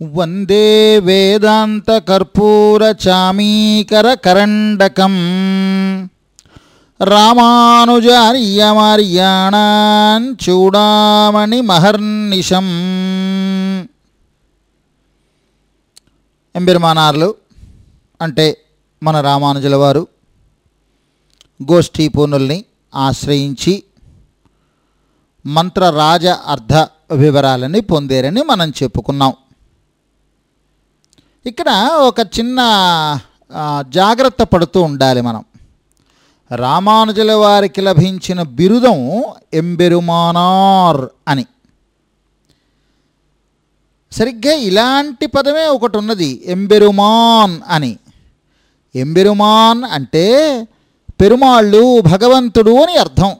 వందే వేదాంత కర్పూర చామీకర కరండకం రామానుజార్యమార్యాణాన్ చూడామణి మహర్నిషం ఎంబెరుమానార్లు అంటే మన రామానుజుల వారు గోష్ఠీ పూర్ణుల్ని ఆశ్రయించి మంత్రరాజ అర్థ వివరాలని పొందేరని మనం చెప్పుకున్నాం. ఇక్కడ ఒక చిన్న జాగ్రత్త పడుతూ ఉండాలి మనం. రామానుజుల వారికి లభించిన బిరుదం ఎంబెరుమానార్ అని. సరిగ్గా ఇలాంటి పదమే ఒకటి ఉన్నది ఎంబెరుమాన్ అని. ఎంబెరుమాన్ అంటే పెరుమాళ్ళు భగవంతుడు అని అర్థం.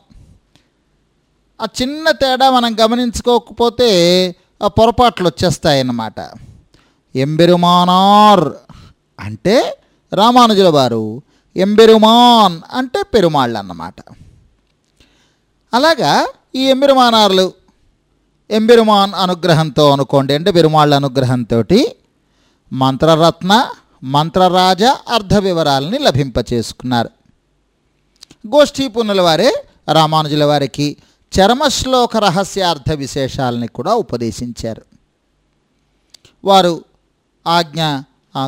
ఆ చిన్న తేడా మనం గమనించుకోకపోతే ఆ పొరపాట్లు వచ్చేస్తాయన్నమాట. ఎంబెరుమానార్ అంటే రామానుజుల వారు ఎంబెరుమాన్ అంటే పెరుమాళ్ళు అన్నమాట అలాగా ఈ ఎంబెరుమానార్లు ఎంబెరుమాన్ అనుగ్రహంతో అనుకోండి అంటే పెరుమాళ్ళ అనుగ్రహంతో మంత్రరత్న మంత్రరాజ అర్ధ వివరాలని లభింపచేసుకున్నారు. గోష్ఠీ పుణ్యుల వారే రామానుజుల వారికి చరమశ్లోక రహస్యార్థ విశేషాలని కూడా ఉపదేశించారు. వారు ఆజ్ఞ ఆ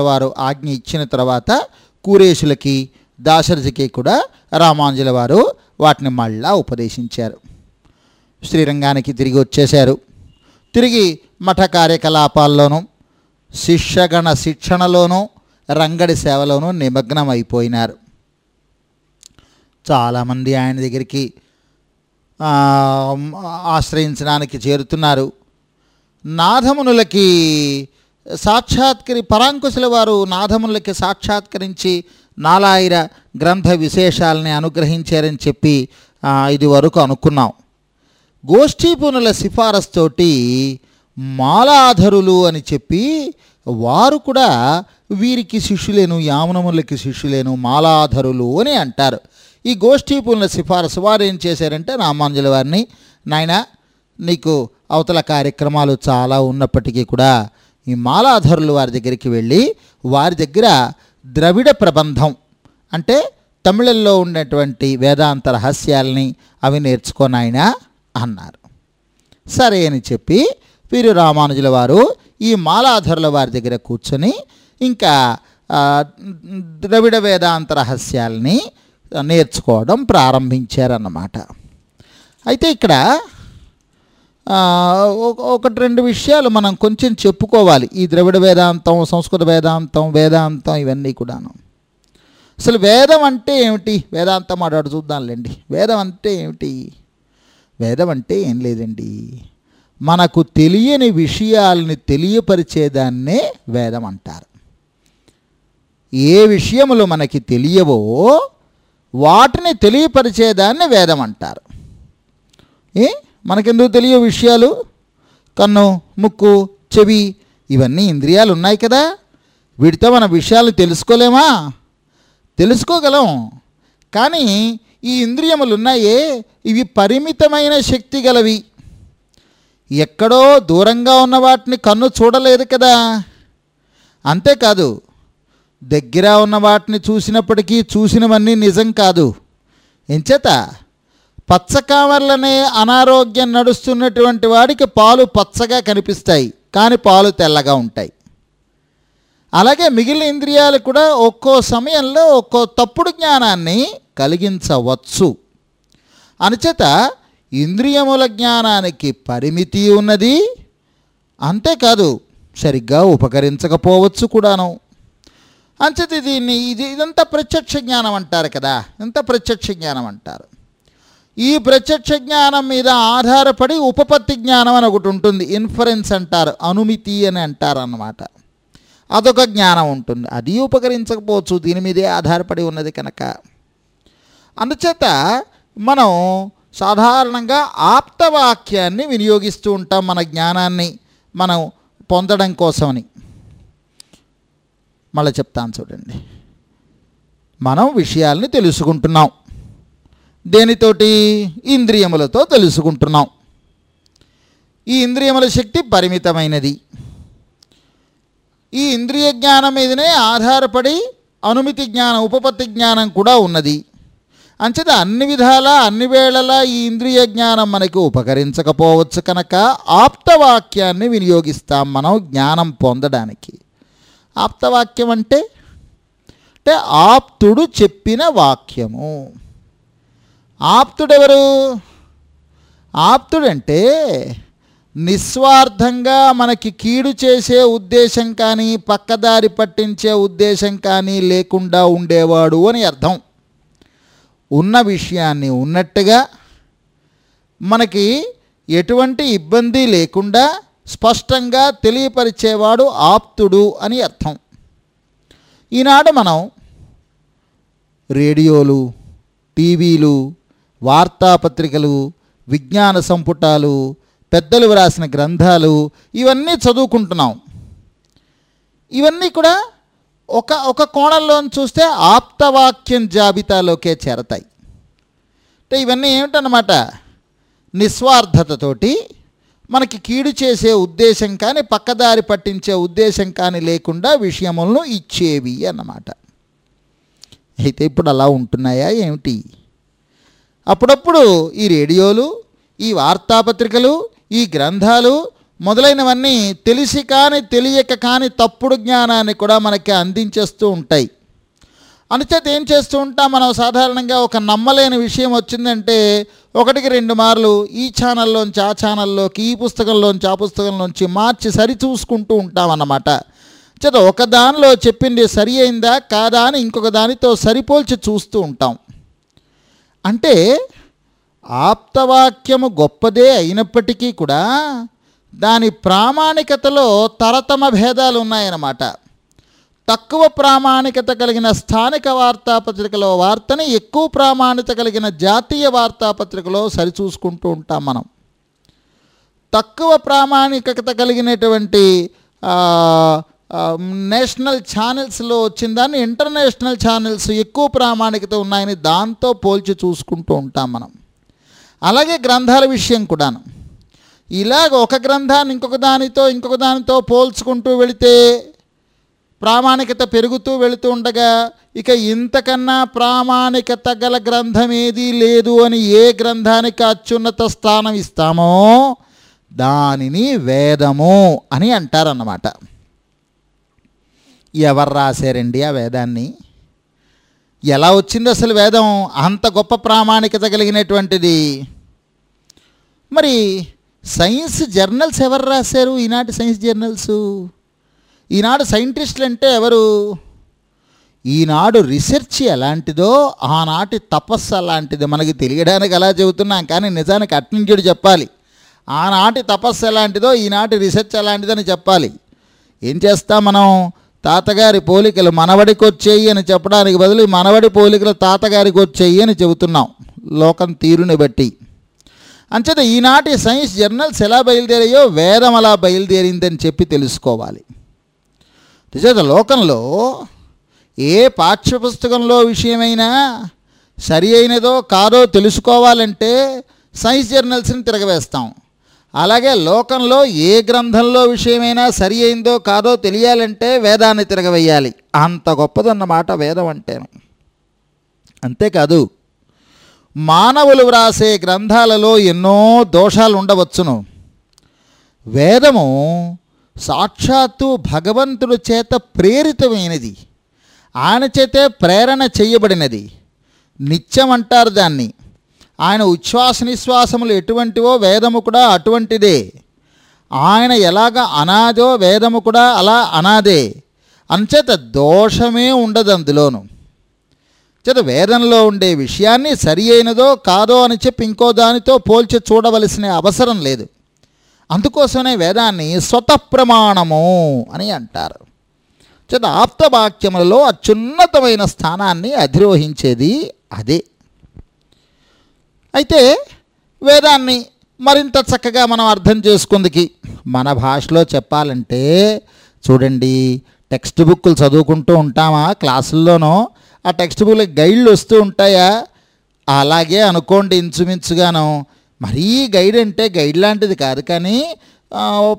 వారు ఆజ్ఞ ఇచ్చిన తర్వాత కూరేషులకి దాశరథికి కూడా రామానుజుల వారు వాటిని మళ్ళా ఉపదేశించారు. శ్రీరంగానికి తిరిగి వచ్చేశారు. తిరిగి మఠ కార్యకలాపాల్లోనూ శిష్యగణ శిక్షణలోనూ రంగడి సేవలోనూ నిమగ్నం అయిపోయినారు చాలామంది ఆయన దగ్గరికి ఆశ్రయించడానికి చేరుతున్నారు. నాథమునులకి సాక్షాత్కరి పరాంకుశుల వారు నాథములకి సాక్షాత్కరించి నాలాయిర గ్రంథ విశేషాలని అనుగ్రహించారని చెప్పి ఇది వరకు అనుకున్నాం. గోష్ఠీపునుల సిఫారసుతోటి మాలాధరులు అని చెప్పి వారు కూడా వీరికి శిష్యులేను యామునములకి శిష్యులేను మాలాధరులు అని అంటారు. ఈ గోష్ఠీపునుల సిఫారసు వారు ఏం చేశారంటే రామానుజుల వారిని నాయన నీకు అవతల కార్యక్రమాలు చాలా ఉన్నప్పటికీ కూడా ఈ మాలాధరులు వారి దగ్గరికి వెళ్ళి వారి దగ్గర ద్రవిడ ప్రబంధం అంటే తమిళంలో ఉన్నటువంటి వేదాంత రహస్యాలని అవి నేర్చుకోనాయన అన్నారు. సరే అని చెప్పి వీరు రామానుజుల వారు ఈ మాలాధరుల వారి దగ్గర కూర్చొని ఇంకా ద్రవిడ వేదాంత రహస్యాల్ని నేర్చుకోవడం ప్రారంభించారన్నమాట. అయితే ఇక్కడ ఒకటి రెండు విషయాలు మనం కొంచెం చెప్పుకోవాలి. ఈ ద్రవిడ వేదాంతం సంస్కృత వేదాంతం వేదాంతం ఇవన్నీ కూడాను. అసలు వేదం అంటే ఏమిటి? వేదాంతం మాట్లాడు చూద్దాంలేండి. వేదం అంటే ఏమిటి? వేదం అంటే ఏం లేదండి. మనకు తెలియని విషయాలని తెలియపరిచేదాన్నే వేదం అంటారు. ఏ విషయములు మనకి తెలియవో వాటిని తెలియపరిచేదాన్ని వేదం అంటారు. ఏ? మనకెందుకు తెలియ విషయాలు? కన్ను ముక్కు చెవి ఇవన్నీ ఇంద్రియాలు ఉన్నాయి కదా. వీటితో మన విషయాలు తెలుసుకోలేమా? తెలుసుకోగలం. కానీ ఈ ఇంద్రియములు ఉన్నాయే ఇవి పరిమితమైన శక్తి గలవి. ఎక్కడో దూరంగా ఉన్న వాటిని కన్ను చూడలేదు కదా. అంతేకాదు దగ్గర ఉన్న వాటిని చూసినప్పటికీ చూసినవన్నీ నిజం కాదు. ఎంచేత పచ్చకామర్లనే అనారోగ్యం నడుస్తున్నటువంటి వాడికి పాలు పచ్చగా కనిపిస్తాయి కానీ పాలు తెల్లగా ఉంటాయి. అలాగే మిగిలిన ఇంద్రియాలు కూడా ఒక్కో సమయంలో ఒక్కో తప్పుడు జ్ఞానాన్ని కలిగించవచ్చు. అనుచేత ఇంద్రియముల జ్ఞానానికి పరిమితి ఉన్నది అంతేకాదు సరిగ్గా ఉపకరించకపోవచ్చు కూడాను. అంచేత దీన్ని ఇది ఇదంతా ప్రత్యక్ష జ్ఞానం అంటారు కదా ఇంత ప్రత్యక్ష జ్ఞానం అంటారు. ఈ ప్రత్యక్ష జ్ఞానం మీద ఆధారపడి ఉపపత్తి జ్ఞానం అని ఒకటి ఉంటుంది. ఇన్ఫరెన్స్ అంటారు. అనుమితి అని అంటారు అన్నమాట. అదొక జ్ఞానం ఉంటుంది. అది ఉపకరించకపోవచ్చు. దీని మీదే ఆధారపడి ఉన్నది కనుక. అందుచేత మనం సాధారణంగా ఆప్తవాక్యాన్ని వినియోగిస్తూ ఉంటాం మన జ్ఞానాన్ని మనం పొందడం కోసమని. మళ్ళీ చెప్తాను చూడండి. మనం విషయాల్ని తెలుసుకుంటున్నాం. దేనితోటి? ఇంద్రియములతో తెలుసుకుంటున్నాం. ఈ ఇంద్రియముల శక్తి పరిమితమైనది. ఈ ఇంద్రియ జ్ఞానం మీదనే ఆధారపడి అనుమితి జ్ఞానం ఉపపత్తి జ్ఞానం కూడా ఉన్నది. అంచేత అన్ని విధాలా అన్ని వేళలా ఈ ఇంద్రియ జ్ఞానం మనకి ఉపకరించకపోవచ్చు కనుక ఆప్తవాక్యాన్ని వినియోగిస్తాం మనం జ్ఞానం పొందడానికి. ఆప్తవాక్యం అంటే అంటే ఆప్తుడు చెప్పిన వాక్యము. ఆప్తుడెవరు? ఆప్తుడంటే నిస్వార్థంగా మనకి కీడు చేసే ఉద్దేశం కానీ పక్కదారి పట్టించే ఉద్దేశం కానీ లేకుండా ఉండేవాడు అని అర్థం. ఉన్న విషయాన్ని ఉన్నట్టుగా మనకి ఎటువంటి ఇబ్బంది లేకుండా స్పష్టంగా తెలియపరిచేవాడు ఆప్తుడు అని అర్థం. ఈనాడు మనం రేడియోలు టీవీలు వార్తాపత్రికలు విజ్ఞాన సంపుటాలు పెద్దలు వ్రాసిన గ్రంథాలు ఇవన్నీ చదువుకుంటున్నాం. ఇవన్నీ కూడా ఒక ఒక కోణంలో చూస్తే ఆప్తవాక్యం జాబితాలోకే చేరతాయి. అంటే ఇవన్నీ ఏమిటన్నమాట? నిస్వార్థతతోటి మనకి కీడు చేసే ఉద్దేశం కానీ పక్కదారి పట్టించే ఉద్దేశం కానీ లేకుండా విషయములను ఇచ్చేవి అన్నమాట. అయితే ఇప్పుడు అలా ఉంటున్నాయా? ఏమిటి? అప్పుడప్పుడు ఈ రేడియోలు ఈ వార్తాపత్రికలు ఈ గ్రంథాలు మొదలైనవన్నీ తెలిసి కానీ తెలియక కానీ తప్పుడు జ్ఞానాన్ని కూడా మనకి అందించేస్తూ ఉంటాయి. అనుచేత ఏం చేస్తూ ఉంటాం? మనం సాధారణంగా ఒక నమ్మలేని విషయం వచ్చిందంటే ఒకటికి రెండు మార్లు ఈ ఛానల్లోంచి ఆ ఛానల్లోకి ఈ పుస్తకంలోంచి ఆ పుస్తకంలోంచి మార్చి సరి చూసుకుంటూ ఉంటాం అన్నమాట చేత ఒక దానిలో చెప్పింది సరి అయిందా? కాదా? అని ఇంకొక దానితో సరిపోల్చి చూస్తూ ఉంటాం. అంటే ఆప్తవాక్యము గొప్పదే అయినప్పటికీ కూడా దాని ప్రామాణికతలో తరతమ భేదాలు ఉన్నాయన్నమాట. తక్కువ ప్రామాణికత కలిగిన స్థానిక వార్తాపత్రికలో వార్తని ఎక్కువ ప్రామాణికత కలిగిన జాతీయ వార్తాపత్రికలో సరిచూసుకుంటూ ఉంటాం మనం. తక్కువ ప్రామాణికత కలిగినటువంటి నేషనల్ ఛానల్స్లో వచ్చిన దాన్ని ఇంటర్నేషనల్ ఛానల్స్ ఎక్కువ ప్రామాణికత ఉన్నాయని దాంతో పోల్చి చూసుకుంటూ ఉంటాం మనం. అలాగే గ్రంథాల విషయం కూడాను. ఇలాగ ఒక గ్రంథాన్ని ఇంకొక దానితో ఇంకొక దానితో పోల్చుకుంటూ వెళితే ప్రామాణికత పెరుగుతూ వెళుతూ ఉండగా ఇక ఇంతకన్నా ప్రామాణికత గల గ్రంథం ఏదీ లేదు అని ఏ గ్రంథానికి అత్యున్నత స్థానం ఇస్తామో దానిని వేదము అని అంటారన్నమాట. ఎవరు రాశారండి ఆ వేదాన్ని? ఎలా వచ్చింది అసలు వేదం? అంత గొప్ప ప్రామాణికత కలిగినటువంటిది. మరి సైన్స్ జర్నల్స్ ఎవరు రాశారు? ఈనాటి సైన్స్ జర్నల్స్? ఈనాడు సైంటిస్టులు అంటే ఎవరు? ఈనాడు రీసెర్చ్ ఎలాంటిదో ఆనాటి తపస్సు అలాంటిది. మనకి తెలియడానికి అలా చెబుతున్నాం కానీ నిజానికి అట్నుంచుడు చెప్పాలి. ఆనాటి తపస్సు ఎలాంటిదో ఈనాటి రీసెర్చ్ ఎలాంటిదని చెప్పాలి. ఏం చేస్తాం మనం? తాతగారి పోలికలు మనవడికి వచ్చేయి అని చెప్పడానికి బదులు మనవడి పోలికలు తాతగారికి వచ్చేయి అని చెబుతున్నాం. లోకం తీరుని బట్టి. అంచేత ఈనాటి సైన్స్ జర్నల్స్ ఎలా బయలుదేరాయో వేదం అలా బయలుదేరిందని చెప్పి తెలుసుకోవాలి. నిజంగా లోకంలో ఏ పాఠ్యపుస్తకంలో విషయమైనా సరి అయినదో కాదో తెలుసుకోవాలంటే సైన్స్ జర్నల్స్ని తిరగవేస్తాం. అలాగే లోకంలో ఏ గ్రంథంలో విషయమైనా సరి అయిందో కాదో తెలియాలంటే వేదాన్ని తిరగవేయాలి. అంత గొప్పదన్నమాట వేదం అంటేను. అంతేకాదు మానవులు వ్రాసే గ్రంథాలలో ఎన్నో దోషాలు ఉండవచ్చును వేదము సాక్షాత్తు భగవంతుడు చేత ప్రేరితమైనది. ఆయన చేతే ప్రేరణ చేయబడినది. నిత్యం అంటారు దాన్ని. ఆయన ఉచ్ఛ్వాస నిశ్వాసములు ఎటువంటివో వేదము కూడా అటువంటిదే. ఆయన ఎలాగ అనాదో వేదము కూడా అలా అనాదే. అంచేత దోషమే ఉండదు అందులోను. చేత వేదంలో ఉండే విషయాన్ని సరి అయినదో కాదో అని చెప్పి ఇంకో దానితో పోల్చి చూడవలసిన అవసరం లేదు. అందుకోసమే వేదాన్ని స్వతప్రమాణము అని అంటారు. చేత ఆప్తవాక్యములలో అత్యున్నతమైన స్థానాన్ని అధిరోహించేది అదే. అయితే వేదాన్ని మరింత చక్కగా మనం అర్థం చేసుకుందికి. మన భాషలో చెప్పాలంటే చూడండి టెక్స్ట్ బుక్లు చదువుకుంటూ ఉంటామా క్లాసుల్లోనో? ఆ టెక్స్ట్ బుక్ల గైడ్లు వస్తూ ఉంటాయా? అలాగే అనుకోండి ఇంచుమించుగాను. మరీ గైడ్ అంటే గైడ్ లాంటిది కాదు కానీ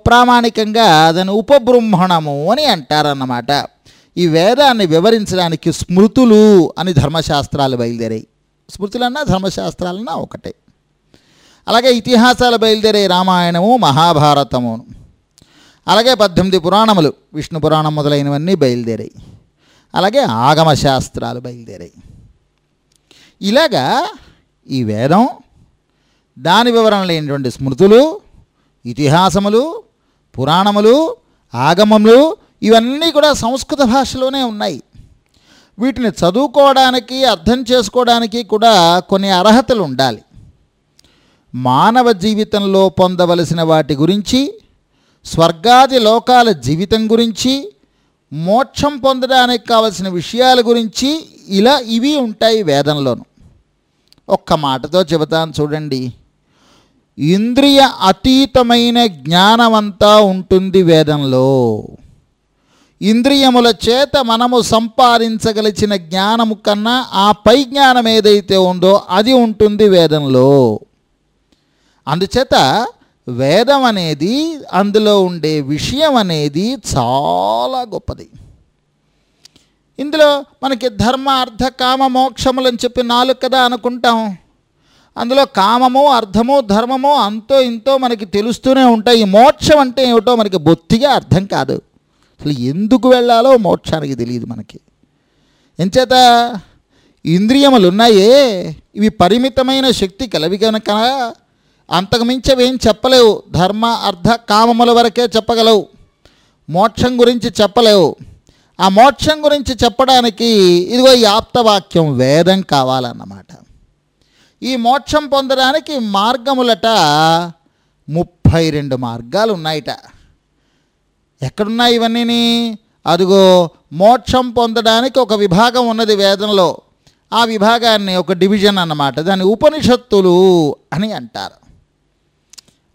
ప్రామాణికంగా దాని ఉపబ్రహ్మణము అని అంటారన్నమాట. ఈ వేదాన్ని వివరించడానికి స్మృతులు అని ధర్మశాస్త్రాలు బయలుదేరాయి. స్మృతులన్నా ధర్మశాస్త్రాలన్నా ఒకటే. అలాగే ఇతిహాసాలు బయలుదేరే రామాయణము మహాభారతము. అలాగే పద్దెనిమిది పురాణములు విష్ణు పురాణం మొదలైనవన్నీ బయలుదేరాయి. అలాగే ఆగమ శాస్త్రాలు బయలుదేరాయి. ఇలాగా ఈ వేదం దాని వివరణ లేనటువంటి స్మృతులు ఇతిహాసములు పురాణములు ఆగమములు ఇవన్నీ కూడా సంస్కృత భాషలోనే ఉన్నాయి. వీటిని చదువుకోవడానికి అర్థం చేసుకోవడానికి కూడా కొన్ని అర్హతలు ఉండాలి. మానవ జీవితంలో పొందవలసిన వాటి గురించి స్వర్గాది లోకాల జీవితం గురించి మోక్షం పొందడానికి కావలసిన విషయాల గురించి ఇలా ఇవి ఉంటాయి వేదంలోను. ఒక్క మాటతో చెబుతాను చూడండి. ఇంద్రియ అతీతమైన జ్ఞానమంతా ఉంటుంది వేదంలో. ఇంద్రియముల చేత మనము సంపాదించగలిచిన జ్ఞానము కన్నా ఆ పై జ్ఞానం ఏదైతే ఉందో అది ఉంటుంది వేదంలో. అందుచేత వేదం అనేది అందులో ఉండే విషయం అనేది చాలా గొప్పది. ఇందులో మనకి ధర్మ అర్థ కామ మోక్షములని చెప్పి నాలుగు కదా అనుకుంటాం. అందులో కామము అర్థము ధర్మము అంతో ఇంతో మనకి తెలుస్తూనే ఉంటాయి. ఈ మోక్షం అంటే ఏమిటో మనకి బొత్తిగా అర్థం కాదు. అసలు ఎందుకు వెళ్ళాలో మోక్షానికి తెలియదు మనకి. ఎంచేత ఇంద్రియములు ఉన్నాయే ఇవి పరిమితమైన శక్తి కలవి కనుక అంతకు మించి చెప్పలేవు. ధర్మ అర్థ కామముల వరకే చెప్పగలవు. మోక్షం గురించి చెప్పలేవు. ఆ మోక్షం గురించి చెప్పడానికి ఇదిగో ఈ ఆప్తవాక్యం వేదం కావాలన్నమాట. ఈ మోక్షం పొందడానికి మార్గములట ముప్పై రెండు మార్గాలు ఉన్నాయట ఎక్కడున్నాయి ఇవన్నీని? అదిగో మోక్షం పొందడానికి ఒక విభాగం ఉన్నది వేదంలో. ఆ విభాగాన్ని ఒక డివిజన్ అన్నమాట. దాన్ని ఉపనిషత్తులు అని అంటారు.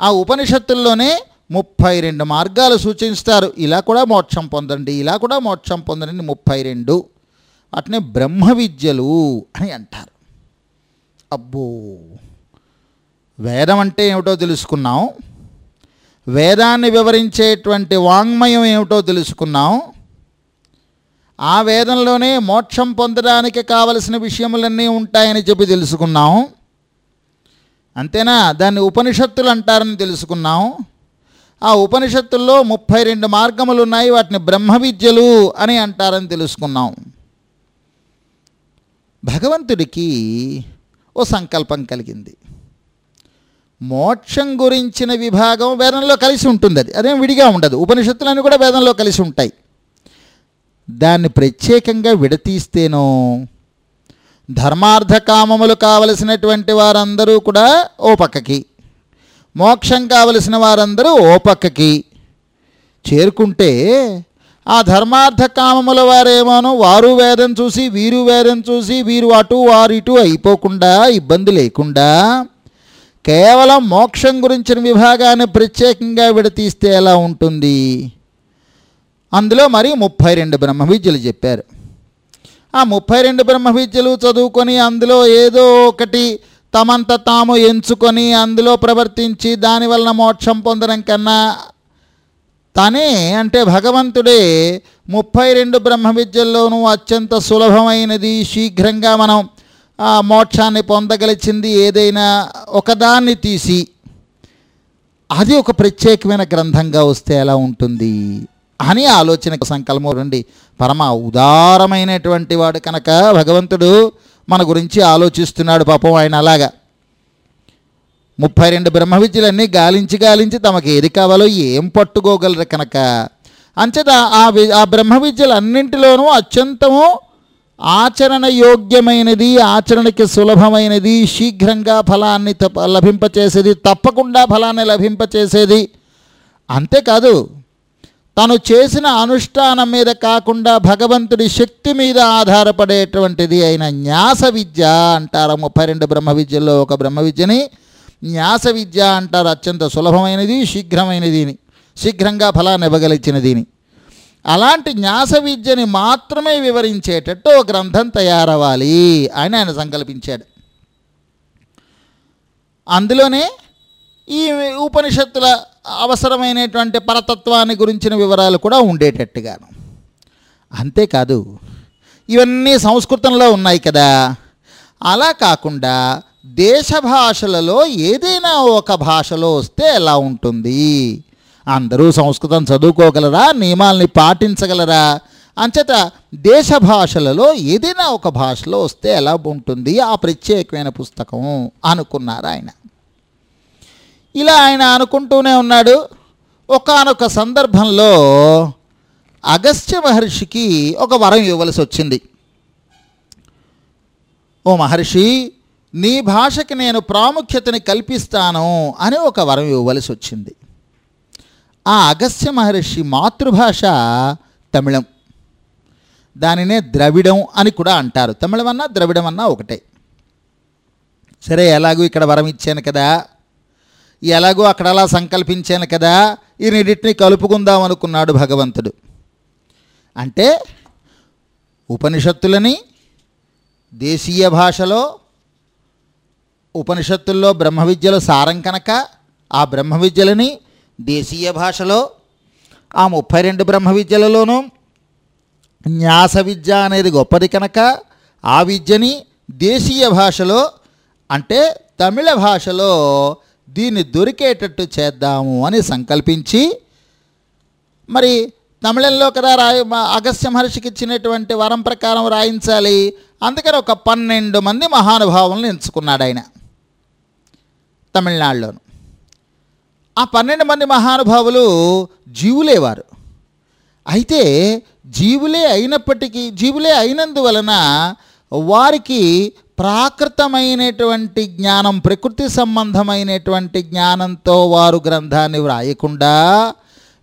ఆ ఉపనిషత్తుల్లోనే ముప్పై రెండు మార్గాలు సూచిస్తారు. ఇలా కూడా మోక్షం పొందండి ఇలా కూడా మోక్షం పొందండి ముప్పై రెండు వాటిని బ్రహ్మ విద్యలు అని అంటారు. అబ్బో! వేదం అంటే ఏమిటో తెలుసుకున్నాం. వేదాన్ని వివరించేటువంటి వాంగ్మయం ఏమిటో తెలుసుకున్నాం. ఆ వేదంలోనే మోక్షం పొందడానికి కావలసిన విషయములన్నీ ఉంటాయని చెప్పి తెలుసుకున్నాం. అంతేనా? దాన్ని ఉపనిషత్తులు అంటారని తెలుసుకున్నాం. ఆ ఉపనిషత్తుల్లో ముప్పై రెండు మార్గములు ఉన్నాయి వాటిని బ్రహ్మ విద్యలు అని అంటారని తెలుసుకున్నాం. భగవంతుడికి ఓ సంకల్పం కలిగింది. మోక్షం గురించిన విభాగం వేదంలో కలిసి ఉంటుంది. అది అదేం విడిగా ఉండదు. ఉపనిషత్తులన్నీ కూడా వేదంలో కలిసి ఉంటాయి. దాన్ని ప్రత్యేకంగా విడతీస్తేనో ధర్మార్థకామములు కావలసినటువంటి వారందరూ కూడా ఓ పక్కకి. మోక్షం కావలసిన వారందరూ ఓ పక్కకి. చేరుకుంటే ఆ ధర్మార్థ కామముల వారేమోనో వారు వేదం చూసి వీరు వేదం చూసి వీరు అటు వారు ఇటు అయిపోకుండా ఇబ్బంది లేకుండా కేవలం మోక్షం గురించిన విభాగాన్ని ప్రత్యేకంగా విడతీస్తే ఎలా ఉంటుంది? అందులో మరి ముప్పై రెండు బ్రహ్మ విద్యలు చెప్పారు. ఆ ముప్పై రెండు బ్రహ్మ విద్యలు చదువుకొని అందులో ఏదో ఒకటి తమంత తాము ఎంచుకొని అందులో ప్రవర్తించి దానివలన మోక్షం పొందడం కన్నా తనే అంటే భగవంతుడే ముప్పై రెండు బ్రహ్మ విద్యల్లోనూ అత్యంత సులభమైనది. శీఘ్రంగా మనం ఆ మోక్షాన్ని పొందగలిచింది ఏదైనా ఒకదాన్ని తీసి అది ఒక ప్రత్యేకమైన గ్రంథంగా వస్తే ఎలా ఉంటుంది? అని ఆలోచన సంకల్పం రండి పరమ ఉదారమైనటువంటి వాడు కనుక భగవంతుడు మన గురించి ఆలోచిస్తున్నాడు పాపం ఆయన అలాగా. ముప్పై రెండు బ్రహ్మ విద్యలన్నీ గాలించి గాలించి తమకు ఏది కావాలో ఏం పట్టుకోగలరు కనుక? అంచేత ఆ వి ఆ బ్రహ్మ విద్యలన్నింటిలోనూ అత్యంతము ఆచరణ యోగ్యమైనది ఆచరణకి సులభమైనది శీఘ్రంగా ఫలాన్ని తప్ప లభింపచేసేది తప్పకుండా ఫలాన్ని లభింపచేసేది. అంతేకాదు తను చేసిన అనుష్ఠానం మీద కాకుండా భగవంతుడి శక్తి మీద ఆధారపడేటువంటిది అయిన న్యాస విద్య అంటారు ముప్పై రెండు బ్రహ్మ విద్యల్లో ఒక బ్రహ్మ విద్యని. న్యాస విద్య అంటారు అత్యంత సులభమైనది శీఘ్రమైనదిని శీఘ్రంగా ఫలాన్ని ఇవ్వగలిచినదిని. అలాంటి న్యాస విద్యని మాత్రమే వివరించేటట్టు ఒక గ్రంథం తయారవ్వాలి అని ఆయన సంకల్పించాడు. అందులోనే ఈ ఉపనిషత్తుల అవసరమైనటువంటి పరతత్వాన్ని గురించిన వివరాలు కూడా ఉండేటట్టుగాను. అంతేకాదు ఇవన్నీ సంస్కృతంలో ఉన్నాయి కదా. అలా కాకుండా దేశ భాషలలో ఏదైనా ఒక భాషలో వస్తే ఎలా ఉంటుంది? అందరూ సంస్కృతం చదువుకోగలరా నియమాల్ని పాటించగలరా? అంచేత దేశ భాషలలో ఏదైనా ఒక భాషలో వస్తే ఎలా ఉంటుంది? ఆ ప్రత్యేకమైన పుస్తకం అనుకున్నారు ఆయన. ఇలా ఆయన అనుకుంటూనే ఉన్నాడు. ఒకనొక సందర్భంలో అగస్త్య మహర్షికి ఒక వరం ఇవ్వవలసి వచ్చింది. ఓ మహర్షి నీ భాషకి నేను ప్రాముఖ్యతని కల్పిస్తాను అని ఒక వరం ఇవ్వవలసి వచ్చింది. ఆ అగస్త్య మహర్షి మాతృభాష తమిళం. దానినే ద్రవిడం అని కూడా అంటారు. తమిళం అన్నా ద్రవిడం అన్నా ఒకటే. సరే ఎలాగూ ఇక్కడ వరం ఇచ్చాను కదా. ఎలాగో అక్కడ అలా సంకల్పించాను కదా. ఈ రెండింటిని కలుపుకుందాం అనుకున్నాడు భగవంతుడు. అంటే ఉపనిషత్తులని దేశీయ భాషలో ఉపనిషత్తుల్లో బ్రహ్మ విద్యలో సారం కనుక ఆ బ్రహ్మ విద్యలని దేశీయ భాషలో ఆ ముప్పై రెండు బ్రహ్మ విద్యలలోనూ న్యాస విద్య అనేది గొప్పది కనుక ఆ విద్యని దేశీయ భాషలో అంటే తమిళ భాషలో దీన్ని దొరికేటట్టు చేద్దాము అని సంకల్పించి మరి తమిళంలో కదా రాయ మా- అగస్త్య మహర్షికి ఇచ్చినటువంటి వరం ప్రకారం రాయించాలి అందుకని ఒక పన్నెండు మంది మహానుభావులను ఎంచుకున్నాడు ఆయన తమిళనాడులోను. ఆ పన్నెండు మంది మహానుభావులు జీవులేవారు. అయితే జీవులే అయినప్పటికీ జీవులే అయినందువలన వారికి ప్రాకృతమైనటువంటి జ్ఞానం ప్రకృతి సంబంధమైనటువంటి జ్ఞానంతో వారు గ్రంథాన్ని వ్రాయకుండా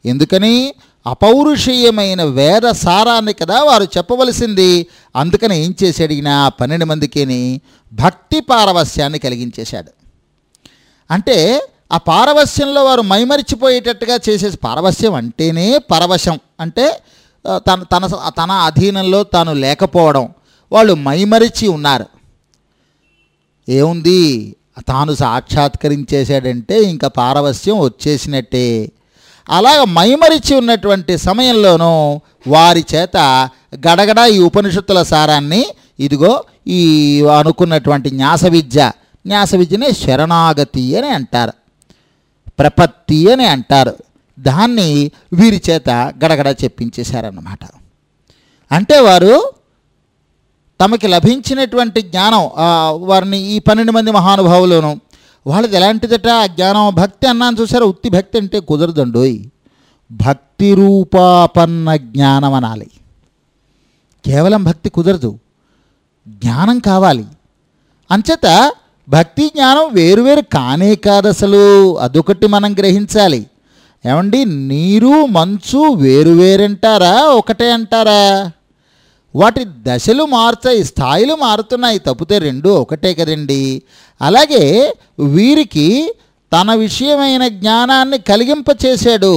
ఎందుకని అపౌరుషీయమైన వేద సారాన్ని కదా వారు చెప్పవలసింది. అందుకని ఏం చేశాడు ఈయన? పన్నెండు మందికిని భక్తి పారవస్యాన్ని కలిగించేశాడు. అంటే ఆ పారవస్యంలో వారు మైమరిచిపోయేటట్టుగా చేసే పారవస్యం అంటేనే పరవశం. అంటే తన తన తన అధీనంలో తాను లేకపోవడం. వాళ్ళు మైమరిచి ఉన్నారు. ఏముంది? తాను సాక్షాత్కరించేశాడంటే ఇంకా పారవస్యం వచ్చేసినట్టే. అలాగ మైమరిచి ఉన్నటువంటి సమయంలోనూ వారి చేత గడగడ ఈ ఉపనిషత్తుల సారాన్ని ఇదిగో ఈ అనుకున్నటువంటి న్యాస విద్య న్యాస విద్యనే శరణాగతి అని అంటారు. ప్రపత్తి అని అంటారు. దాన్ని వీరి చేత గడగడ చెప్పించేశారన్నమాట. అంటే వారు తమకి లభించినటువంటి జ్ఞానం వారిని ఈ పన్నెండు మంది మహానుభావులను వాళ్ళది ఎలాంటిదట? ఆ జ్ఞానం భక్తి అన్నాను చూసారా ఉత్తి భక్తి అంటే కుదరదండోయ్. భక్తి రూపాపన్న జ్ఞానం అనాలి. కేవలం భక్తి కుదరదు. జ్ఞానం కావాలి. అంచేత భక్తి జ్ఞానం వేరువేరు కానే కాదు అసలు. అదొకటి మనం గ్రహించాలి. ఏమండి? నీరు మంచు వేరువేరంటారా ఒకటే అంటారా? వాటి దశలు మారుతాయి స్థాయిలు మారుతున్నాయి తప్పితే రెండు ఒకటే కదండి. అలాగే వీరికి తన విషయమైన జ్ఞానాన్ని కలిగింపచేశాడు.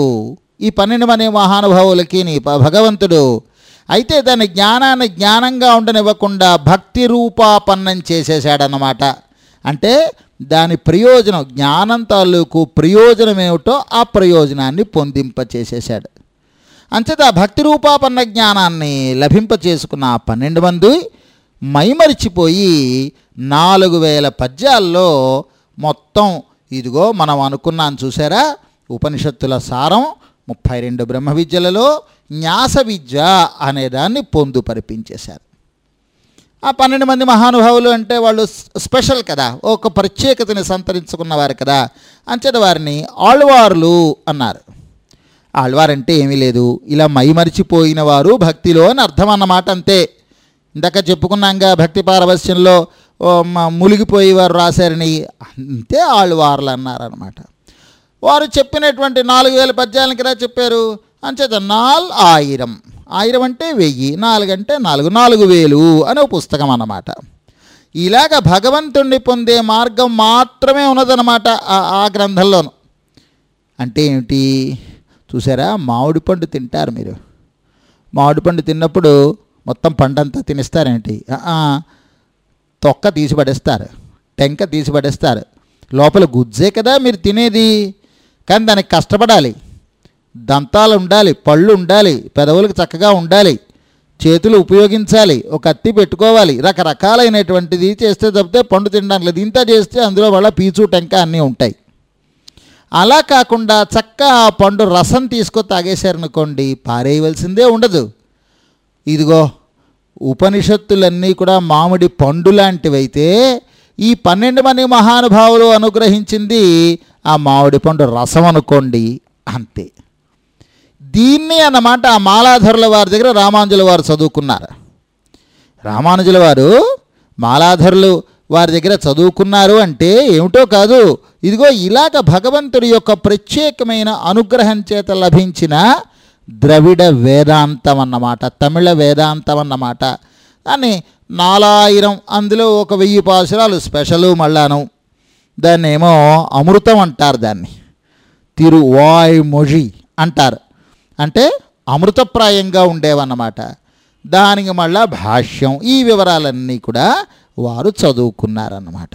ఈ పన్నెండు మంది మహానుభావులకి నీ భగవంతుడు. అయితే దాని జ్ఞానాన్ని జ్ఞానంగా ఉండనివ్వకుండా భక్తి రూపాపన్నం చేసేసాడన్నమాట అంటే దాని ప్రయోజనం జ్ఞానం తాలూకు ప్రయోజనం ఏమిటో ఆ ప్రయోజనాన్ని పొందింపచేసేసాడు అంచేత ఆ భక్తి రూపాపన్న జ్ఞానాన్ని లభింప చేసుకున్న ఆ పన్నెండు మంది మైమరిచిపోయి నాలుగు వేల పద్యాల్లో మొత్తం ఇదిగో మనం అనుకున్నాను చూసారా? ఉపనిషత్తుల సారం ముప్పై రెండు బ్రహ్మ విద్యలలో న్యాస విద్య అనేదాన్ని పొందుపరిపించేశారు. ఆ పన్నెండు మంది మహానుభావులు అంటే వాళ్ళు స్పెషల్ కదా ఒక ప్రత్యేకతని సంతరించుకున్నవారు కదా అంచేత వారిని ఆళ్వార్లు అన్నారు. ఆళ్వారంటే ఏమీ లేదు ఇలా మైమరిచిపోయిన వారు భక్తిలో అని అర్థం అన్నమాట అంతే. ఇందాక చెప్పుకున్నాంగా భక్తి పారవస్యంలో మునిగిపోయి వారు రాశారని అంతే ఆళ్వార్లు అన్నారనమాట వారు చెప్పినటువంటి నాలుగు వేల పద్యాలను కదా చెప్పారు? అంచేత నాల్ ఆయిరం. ఆయిరం అంటే వెయ్యి నాలుగంటే నాలుగు నాలుగు వేలు అనే ఒక పుస్తకం అన్నమాట. ఇలాగ భగవంతుణ్ణి పొందే మార్గం మాత్రమే ఉన్నదన్నమాట ఆ- గ్రంథంలోను. అంటే ఏమిటి? చూసారా? మామిడి పండు తింటారు మీరు. మామిడి పండు తిన్నప్పుడు మొత్తం పండంతా తినేస్తారేంటి తొక్క తీసి పడేస్తారు. టెంక తీసి పడేస్తారు. లోపల గుజ్జే కదా మీరు తినేది. కానీ దానికి కష్టపడాలి. దంతాలు ఉండాలి పళ్ళు ఉండాలి పెదవులకు చక్కగా ఉండాలి చేతులు ఉపయోగించాలి ఒక అత్తి పెట్టుకోవాలి రకరకాలైనటువంటిది చేస్తే తప్పితే పండు తినడానికి లేదు. ఇంత చేస్తే అందులో వాళ్ళ పీచు టెంక అన్నీ ఉంటాయి. అలా కాకుండా చక్క ఆ పండు రసం తీసుకొని తాగేశారనుకోండి పారేయవలసిందే ఉండదు. ఇదిగో ఉపనిషత్తులన్నీ కూడా మామిడి పండు లాంటివైతే ఈ పన్నెండు మంది మహానుభావులు అనుగ్రహించింది ఆ మామిడి పండు రసం అనుకోండి అంతే. దీన్ని అన్నమాట ఆ మాలాధరుల వారి దగ్గర రామానుజుల వారు చదువుకున్నారు. రామానుజుల వారు మాలాధరులు వారి దగ్గర చదువుకున్నారు అంటే ఏమిటో కాదు. ఇదిగో ఇలాగ భగవంతుడి యొక్క ప్రత్యేకమైన అనుగ్రహం చేత లభించిన ద్రవిడ వేదాంతం అన్నమాట తమిళ వేదాంతం అన్నమాట. దాన్ని నాలాయిరం అందులో ఒక వెయ్యి పాసురాలు స్పెషలు మళ్ళాను. దాన్ని ఏమో అమృతం అంటారు దాన్ని. తిరువాయ్ మొజి అంటారు. అంటే అమృతప్రాయంగా ఉండేవన్నమాట. దానికి మళ్ళా భాష్యం ఈ వివరాలన్నీ కూడా వారు చదువుకున్నారన్నమాట.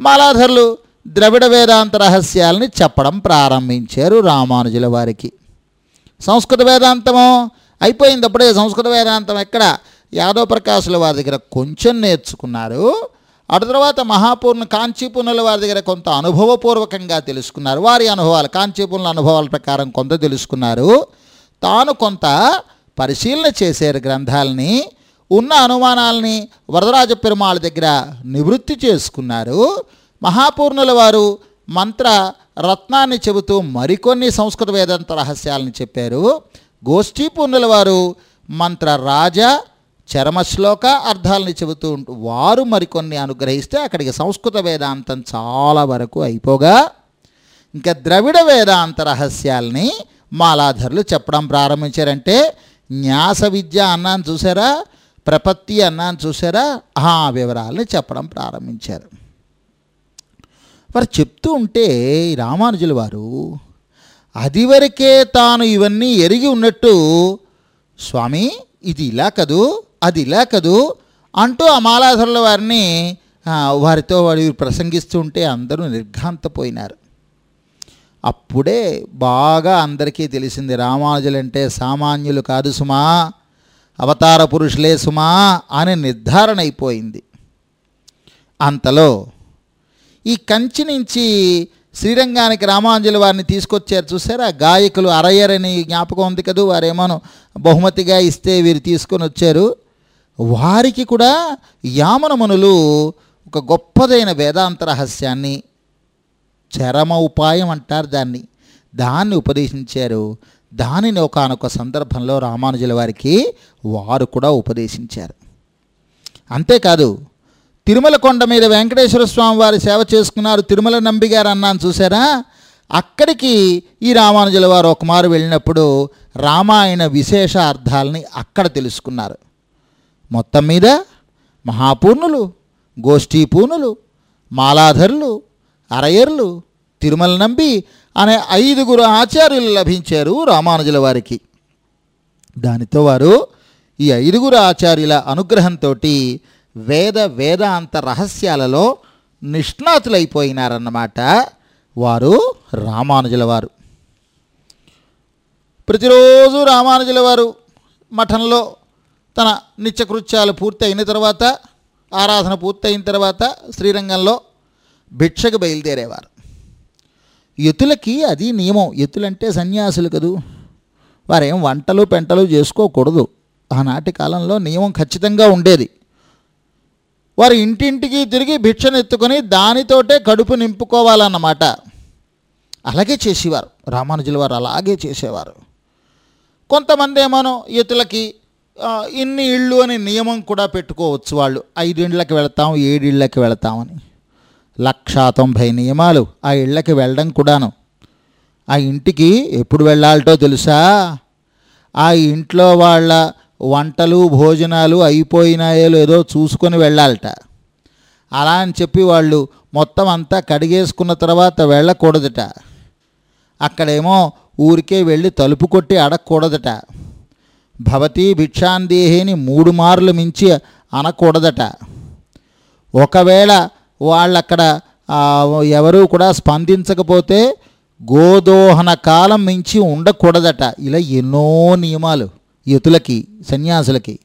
మాలాధరులు ద్రవిడ వేదాంత రహస్యాలని చెప్పడం ప్రారంభించారు రామానుజుల వారికి. సంస్కృత వేదాంతము? అయిపోయింది అప్పుడే సంస్కృత వేదాంతం ఎక్కడ? యాదవ ప్రకాశుల వారి దగ్గర కొంచెం నేర్చుకున్నారు. అటు తర్వాత మహాపూర్ణ కాంచీపూర్ణుల వారి దగ్గర కొంత అనుభవపూర్వకంగా తెలుసుకున్నారు. వారి అనుభవాలు కాంచీపూర్ణుల అనుభవాల ప్రకారం కొంత తెలుసుకున్నారు. తాను కొంత పరిశీలన చేశారు గ్రంథాలని ఉన్న అనుమానాలని వరదరాజ పెరుమాళ్ దగ్గర నివృత్తి చేసుకున్నారు. మహాపూర్ణుల వారు మంత్ర రత్నాన్ని చెబుతూ మరికొన్ని సంస్కృత వేదాంత రహస్యాలను చెప్పారు. గోష్ఠీపూర్ణుల వారు మంత్ర రాజ చరమశ్లోక అర్థాలని చెబుతూ ఉంటూ వారు మరికొన్ని అనుగ్రహిస్తే అక్కడికి సంస్కృత వేదాంతం చాలా వరకు అయిపోగా ఇంకా ద్రవిడ వేదాంత రహస్యాల్ని మాలాధరులు చెప్పడం ప్రారంభించారంటే న్యాస విద్య అన్నాను చూసారా ప్రపత్తి అన్నాను చూసారా ఆ వివరాలని చెప్పడం ప్రారంభించారు. వారు చెప్తూ ఉంటే ఈ రామానుజుల వారు అది వరకే తాను ఇవన్నీ ఎరిగి ఉన్నట్టు స్వామి ఇది ఇలా కదూ అది ఇలా కదూ అంటూ ఆ మాలాధరుల వారిని వారితో వారి ప్రసంగిస్తుంటే అందరూ నిర్ఘాంతపోయినారు. అప్పుడే బాగా అందరికీ తెలిసింది రామానుజులంటే సామాన్యులు కాదు సుమా అవతార పురుషులే సుమా అని నిర్ధారణ అయిపోయింది. అంతలో ఈ కంచి నుంచి శ్రీరంగానికి రామాంజలి వారిని తీసుకొచ్చారు చూసారా? గాయకులు అరయ్యరని జ్ఞాపకం ఉంది కదూ? వారేమోను బహుమతిగా ఇస్తే వీరు తీసుకొని వచ్చారు. వారికి కూడా యామనమునులు ఒక గొప్పదైన వేదాంత రహస్యాన్ని చరమ ఉపాయం అంటారు దాన్ని. దాన్ని ఉపదేశించారు. దానిని ఒకనొక సందర్భంలో రామానుజుల వారికి వారు కూడా ఉపదేశించారు. అంతేకాదు తిరుమల కొండ మీద వెంకటేశ్వర స్వామి వారి సేవ చేసుకున్నారు తిరుమల నంబిగారు అన్నాను చూసారా? అక్కడికి ఈ రామానుజుల వారు ఒకమారు వెళ్ళినప్పుడు రామాయణ విశేష అర్థాలని అక్కడ తెలుసుకున్నారు. మొత్తం మీద మహాపూర్ణులు గోష్ఠీపూర్ణులు మాలాధరులు అరయర్లు తిరుమల నంబి అనే ఐదుగురు ఆచార్యులు లభించారు రామానుజుల వారికి. దానితో వారు ఈ ఐదుగురు ఆచార్యుల అనుగ్రహంతో వేద వేదాంత రహస్యాలలో నిష్ణాతులైపోయినారన్నమాట వారు రామానుజుల వారు. ప్రతిరోజు రామానుజుల వారు మఠంలో తన నిత్యకృత్యాలు పూర్తి అయిన తర్వాత ఆరాధన పూర్తయిన తర్వాత శ్రీరంగంలో భిక్షకు బయలుదేరేవారు. యతులకి అది నియమం. యతులంటే సన్యాసులు కదూ. వారేం వంటలు పెంటలు చేసుకోకూడదు. ఆనాటి కాలంలో నియమం ఖచ్చితంగా ఉండేది. వారు ఇంటింటికి తిరిగి భిక్షను ఎత్తుకొని దానితోటే కడుపు నింపుకోవాలన్నమాట. అలాగే చేసేవారు. రామానుజుల వారు అలాగే చేసేవారు. కొంతమంది ఏమోనో ఎతులకి ఇన్ని ఇళ్ళు అని నియమం కూడా పెట్టుకోవచ్చు వాళ్ళు. ఐదు వెళతాం ఏడిళ్ళకి వెళతామని. లక్షా తొంభై నియమాలు ఆ ఇళ్ళకి వెళ్ళడం కూడాను. ఆ ఇంటికి ఎప్పుడు వెళ్ళాలటో తెలుసా? ఆ ఇంట్లో వాళ్ళ వంటలు భోజనాలు అయిపోయినాయో లేదో చూసుకొని వెళ్ళాలట. అలా అని చెప్పి వాళ్ళు మొత్తం అంతా కడిగేసుకున్న తర్వాత వెళ్ళకూడదట. అక్కడేమో ఊరికే వెళ్ళి తలుపు కొట్టి అడగకూడదట. భవతి భిక్షాందేహిని మూడు మార్లు మించి అనకూడదట. ఒకవేళ వాళ్ళక్కడ ఎవరూ కూడా స్పందించకపోతే గోదోహన కాలం మించి ఉండకూడదట. ఇలా ఎన్నో నియమాలు యతులకి సన్యాసులకి.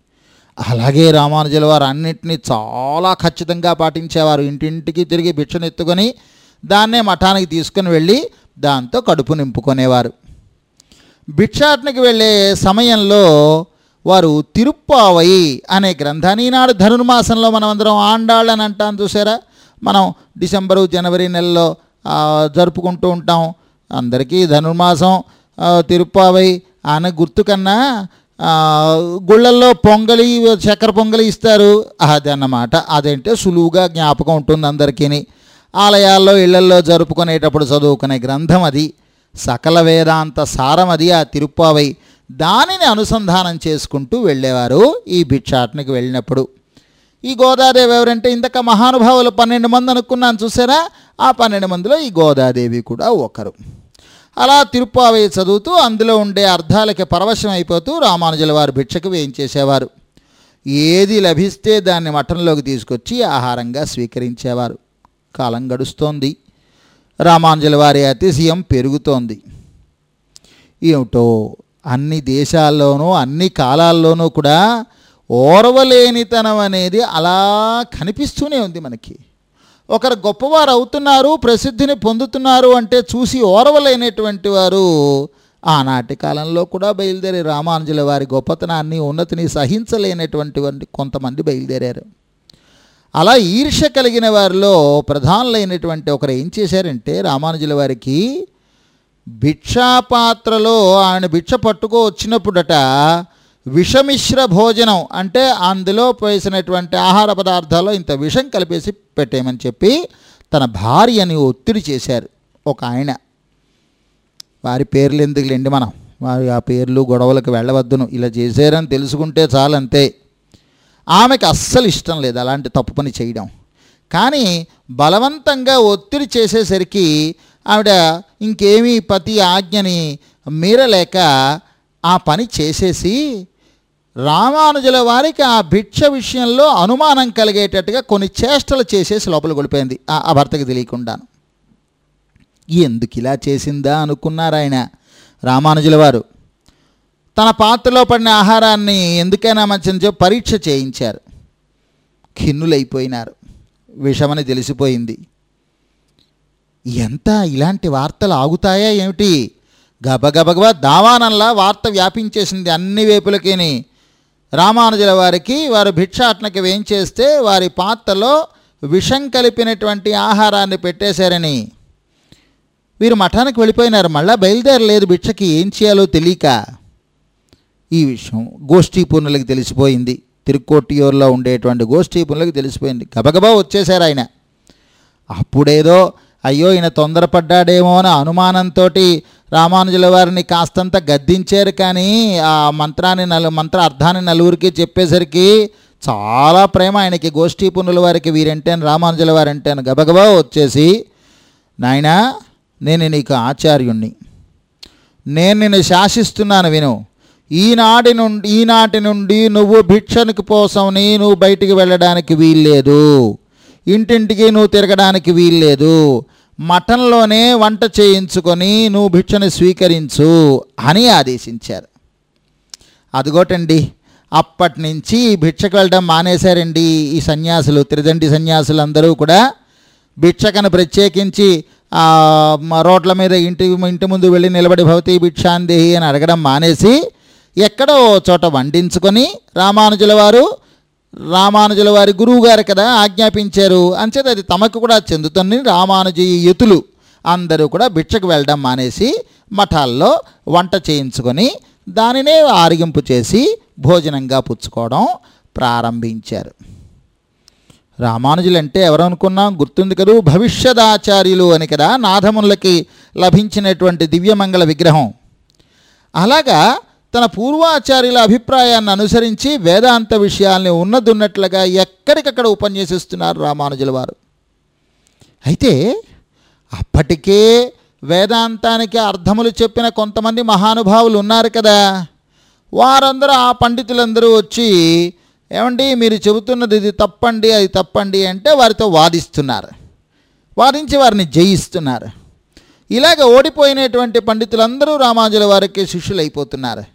అలాగే రామానుజుల వారు అన్నింటినీ చాలా ఖచ్చితంగా పాటించేవారు. ఇంటింటికి తిరిగి భిక్షనెత్తుకొని దాన్నే మఠానికి తీసుకుని వెళ్ళి దాంతో కడుపు నింపుకునేవారు. భిక్షాటనకి వెళ్ళే సమయంలో వారు తిరుప్పావై అనే గ్రంథాన్ని ఈనాడు ధనుర్మాసంలో మనం అందరం ఆండాళ్ళని అంటాం చూసారా? మనం డిసెంబరు జనవరి నెలలో జరుపుకుంటూ ఉంటాం. అందరికీ ధనుర్మాసం ఆ, తిరుప్పావై అనే గుళ్ళల్లో పొంగలి చక్కెర పొంగలి ఇస్తారు. అది అన్నమాట అదంటే సులువుగా జ్ఞాపకం ఉంటుంది అందరికీ ఆలయాల్లో ఇళ్ళల్లో జరుపుకునేటప్పుడు చదువుకునే గ్రంథం అది. సకల వేదాంత సారం అది ఆ తిరుప్పావై. దానిని అనుసంధానం చేసుకుంటూ వెళ్ళేవారు ఈ భిక్షాటనకి వెళ్ళినప్పుడు. ఈ గోదాదేవి ఎవరంటే ఇంతక మహానుభావులు పన్నెండు మంది అనుకున్నాను చూసారా? ఆ పన్నెండు మందిలో ఈ గోదాదేవి కూడా ఒకరు. అలా తిరుప్పావై చదువుతూ అందులో ఉండే అర్థాలకి పరవశం అయిపోతూ రామానుజుల వారు భిక్షకు వేయించేసేవారు. ఏది లభిస్తే దాన్ని మఠంలోకి తీసుకొచ్చి ఆహారంగా స్వీకరించేవారు. కాలం గడుస్తోంది. రామానుజుల వారి అతిశయం పెరుగుతోంది. ఏమిటో అన్ని దేశాల్లోనూ అన్ని కాలాల్లోనూ కూడా ఓర్వలేనితనం అనేది అలా కనిపిస్తూనే ఉంది మనకి. ఒకరు గొప్పవారు అవుతున్నారు ప్రసిద్ధిని పొందుతున్నారు అంటే చూసి ఓర్వలేనటువంటి వారు ఆనాటి కాలంలో కూడా బయలుదేరి రామానుజుల వారి గొప్పతనాన్ని ఉన్నతిని సహించలేనటువంటి వారి కొంతమంది బయలుదేరారు. అలా ఈర్ష్య కలిగిన వారిలో ప్రధానులైనటువంటి ఒకరు ఏం చేశారంటే రామానుజుల వారికి భిక్షాపాత్రలో ఆయన భిక్ష పట్టుకో వచ్చినప్పుడట విషమిశ్ర భోజనం అంటే అందులో పోసినటువంటి ఆహార పదార్థాల్లో ఇంత విషం కలిపేసి పెట్టేయమని చెప్పి తన భార్యని ఒత్తిడి చేశారు ఒక ఆయన. వారి పేర్లు ఎందుకులేండి మనం? వారి ఆ పేర్లు గొడవలకు వెళ్ళవద్దును. ఇలా చేశారని తెలుసుకుంటే చాలంతే. ఆమెకు అస్సలు ఇష్టం లేదు అలాంటి తప్పు పని చేయడం. కానీ బలవంతంగా ఒత్తిడి చేసేసరికి ఆవిడ ఇంకేమీ పతి ఆజ్ఞని మీరలేక ఆ పని చేసేసి రామానుజుల వారికి ఆ భిక్ష విషయంలో అనుమానం కలిగేటట్టుగా కొన్ని చేష్టలు చేసేసి లోపల గొలిపోయింది. ఆ ఆ భర్తకి తెలియకుండాను ఎందుకు ఇలా చేసిందా అనుకున్నారు ఆయన రామానుజుల వారు? తన పాత్రలో పడిన ఆహారాన్ని ఎందుకైనా మంచిని చెప్పి పరీక్ష చేయించారు. ఖిన్నులైపోయినారు. విషమని తెలిసిపోయింది. ఎంత ఇలాంటి వార్తలు ఆగుతాయా ఏమిటి? గబగబగబా దావానంలా వార్త వ్యాపించేసింది అన్ని వైపులకిని. రామానుజుల వారికి వారు భిక్షాటనకి వేయించేస్తే వారి పాత్రలో విషం కలిపినటువంటి ఆహారాన్ని పెట్టేశారని. వీరు మఠానికి వెళ్ళిపోయినారు. మళ్ళా బయలుదేరలేదు. భిక్షకి ఏం చేయాలో తెలియక ఈ విషయం గోష్ఠీ పూర్ణులకి తెలిసిపోయింది. తిరుక్కోటియూరులో ఉండేటువంటి గోష్ఠీ పూర్ణులకి తెలిసిపోయింది. గబగబా వచ్చేశారు ఆయన. అప్పుడేదో అయ్యో ఈయన తొందరపడ్డాడేమో అని అనుమానంతో రామానుజుల వారిని కాస్తంత గద్దించారు కానీ ఆ మంత్రాన్ని నలు మంత్ర అర్థాన్ని నలుగురికి చెప్పేసరికి చాలా ప్రేమ ఆయనకి గోష్ఠీ పునుల వారికి వీరంటేను రామానుజుల వారంటే గబగబా వచ్చేసి నాయనా నేను నీకు ఆచార్యుణ్ణి. నేను నిన్ను శాసిస్తున్నాను విను. ఈనాటి నుండి ఈనాటి నుండి నువ్వు భిక్షనికి పోసమని నువ్వు బయటికి వెళ్ళడానికి వీల్లేదు. ఇంటింటికి నువ్వు తిరగడానికి వీల్లేదు. మఠంలోనే వంట చేయించుకొని నువ్వు భిక్షను స్వీకరించు అని ఆదేశించారు. అదిగోటండి అప్పటి నుంచి భిక్షకు వెళ్ళడం మానేశారండి. ఈ సన్యాసులు త్రిదండి సన్యాసులు అందరూ కూడా భిక్షకను ప్రత్యేకించి రోడ్ల మీద ఇంటి ఇంటి ముందు వెళ్ళి నిలబడి భవతి భిక్షాందేహి అని అడగడం మానేసి ఎక్కడో ఓ చోట వండించుకొని రామానుజుల వారు రామానుజుల వారి గురువు గారు కదా ఆజ్ఞాపించారు. అంచేత అది తమకు కూడా చెందుతుంది. రామానుజీయుతులు అందరూ కూడా భిక్షకు వెళ్ళడం మానేసి మఠాల్లో వంట చేయించుకొని దానినే ఆరిగింపు చేసి భోజనంగా పుచ్చుకోవడం ప్రారంభించారు. రామానుజులు అంటే ఎవరు గుర్తుంది కదూ? భవిష్యదాచార్యులు అని కదా నాథములకి లభించినటువంటి దివ్యమంగళ విగ్రహం. అలాగా తన పూర్వాచార్యుల అభిప్రాయాన్ని అనుసరించి వేదాంత విషయాల్ని ఉన్నదున్నట్లుగా ఎక్కడికక్కడ ఉపన్యసిస్తున్నారు రామానుజుల వారు. అయితే అప్పటికే వేదాంతానికి అర్థములు చెప్పిన కొంతమంది మహానుభావులు ఉన్నారు కదా. వారందరూ ఆ పండితులందరూ వచ్చి ఏమండి మీరు చెబుతున్నది ఇది తప్పండి అది తప్పండి అంటే వారితో వాదిస్తున్నారు. వాదించి వారిని జయిస్తున్నారు. ఇలాగ ఓడిపోయినటువంటి పండితులందరూ రామానుజుల వారికి శిష్యులు అయిపోతున్నారు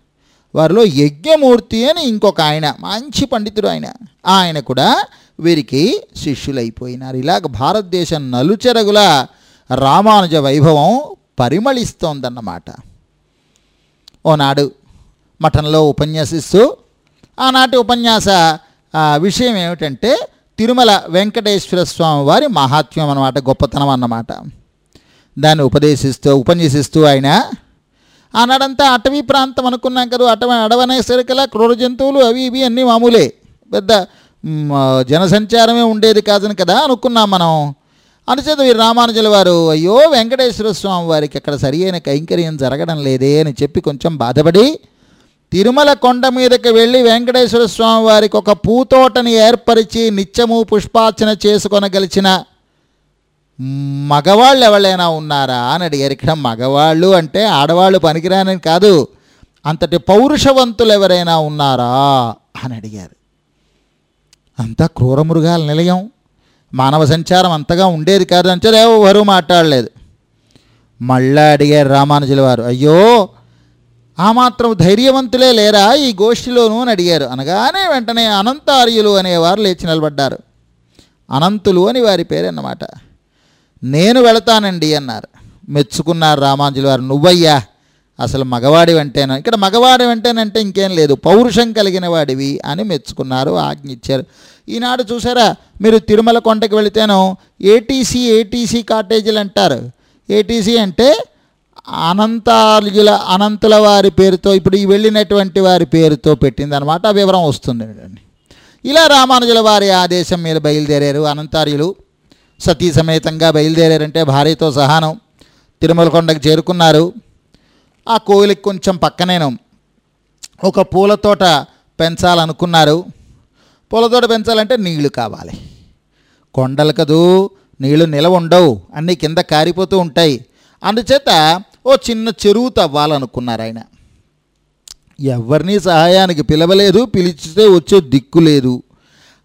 వారిలో యజ్ఞమూర్తి అని ఇంకొక ఆయన మంచి పండితుడు ఆయన. ఆయన కూడా వీరికి శిష్యులైపోయినారు. ఇలాగ భారతదేశం నలుచెరగుల రామానుజ వైభవం పరిమళిస్తోందన్నమాట. ఓనాడు మఠంలో ఉపన్యాసిస్తూ ఆనాటి ఉపన్యాస విషయం ఏమిటంటే తిరుమల వెంకటేశ్వర స్వామి వారి మహాత్మ్యం అన్నమాట గొప్పతనం అన్నమాట. దాన్ని ఉపదేశిస్తూ ఉపన్యసిస్తూ ఆయన ఆనాడంతా అటవీ ప్రాంతం అనుకున్నాం కదా అటవ అడవనేసరికలా క్రూర జంతువులు అవి ఇవి అన్నీ మామూలే. పెద్ద జనసంచారమే ఉండేది కాదని కదా అనుకున్నాం మనం. అనుచేత వీరు రామానుజుల వారు అయ్యో వెంకటేశ్వర స్వామి వారికి అక్కడ సరి అయిన కైంకర్యం జరగడం లేదే అని చెప్పి కొంచెం బాధపడి తిరుమల కొండ మీదకి వెళ్ళి వెంకటేశ్వర స్వామి వారికి ఒక పూతోటని ఏర్పరిచి నిత్యము పుష్పార్చన చేసుకొనగలిచిన మగవాళ్ళు ఎవరైనా ఉన్నారా? అని అడిగారు. ఇక్కడ మగవాళ్ళు అంటే ఆడవాళ్ళు పనికిరానని కాదు. అంతటి పౌరుషవంతులు ఎవరైనా ఉన్నారా? అని అడిగారు. అంతా క్రూర మృగాల నిలయం. మానవ సంచారం అంతగా ఉండేది కాదు అంటే ఎవరు మాట్లాడలేదు. మళ్ళా అడిగారు రామానుజుల వారు. అయ్యో ఆ మాత్రం ధైర్యవంతులే లేరా ఈ గోష్ఠిలోనూ? అని అడిగారు. అనగానే వెంటనే అనంతార్యులు అనేవారు లేచి నిలబడ్డారు. అనంతులు అని వారి పేరన్నమాట. నేను వెళతానండి అన్నారు. మెచ్చుకున్నారు రామాంజుల వారు. నువ్వయ్యా అసలు మగవాడి వెంటేనా? ఇక్కడ మగవాడి వెంటేనంటే ఇంకేం లేదు. పౌరుషం కలిగిన వాడివి అని మెచ్చుకున్నారు ఆజ్ఞ ఇచ్చారు. ఈనాడు చూసారా మీరు తిరుమల కొండకి వెళితేనో ఏటీసీ ఏటీసీ కాటేజీలు అంటారు. ఏటీసీ అంటే అనంతార్యుల అనంతుల వారి పేరుతో ఇప్పుడు ఈ వెళ్ళినటువంటి వారి పేరుతో పెట్టిందనమాట ఆ వివరం వస్తుంది ఇలా రామానుజుల వారి ఆదేశం మీద బయలుదేరారు అనంతార్యులు సతీ సమేతంగా బయలుదేరారంటే భార్యతో సహానం. తిరుమల కొండకు చేరుకున్నారు. ఆ కోవిలికి కొంచెం పక్కనేను. ఒక పూల తోట పెంచాలనుకున్నారు. పూల తోట పెంచాలంటే నీళ్ళు కావాలి. కొండలు కదూ నీళ్ళు నిలవ ఉండవు. అన్నీ కింద కారిపోతూ ఉంటాయి. అందుచేత ఓ చిన్న చెరువు తవ్వాలనుకున్నారు ఆయన. ఎవరిని సహాయానికి పిలవలేదు పిలిచితే వచ్చే దిక్కు లేదు.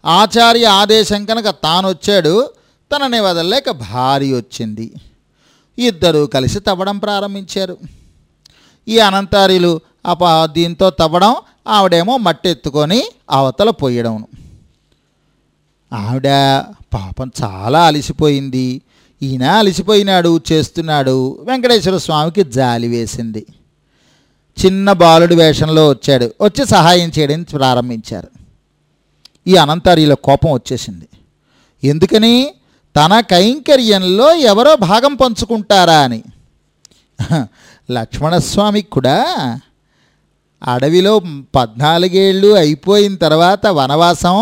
ఆచార్య ఆదేశం కనుక తాను వచ్చాడు తనని వదలలేక భార్య వచ్చింది. ఇద్దరు కలిసి తవ్వడం ప్రారంభించారు. ఈ అనంతార్యులు అప దీంతో తవ్వడం ఆవిడేమో మట్టి ఎత్తుకొని అవతల పోయడం. ఆవిడ పాపం చాలా అలసిపోయింది. ఈయన అలసిపోయినాడు చేస్తున్నాడు. వెంకటేశ్వర స్వామికి జాలి వేసింది. చిన్న బాలుడి వేషంలో వచ్చాడు. వచ్చి సహాయం చేయడం ప్రారంభించారు. ఈ అనంతార్యుల కోపం వచ్చేసింది. ఎందుకని? తన కైంకర్యంలో ఎవరో భాగం పంచుకుంటారా అని. లక్ష్మణస్వామికి కూడా అడవిలో పద్నాలుగేళ్ళు అయిపోయిన తర్వాత వనవాసం.